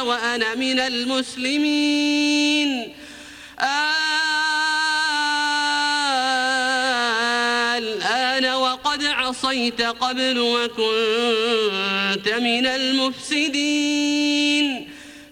وأنا من المسلمين. الآن وقد عصيت قبل وكنت من المفسدين.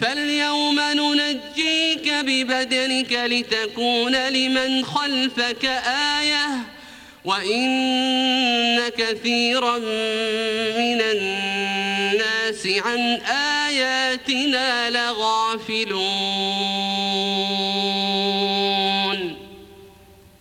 فاليوم ننجيك ببدنك لتكون لمن خلفك آية. وإن كثيرا من الناس عن آياتنا لغافلون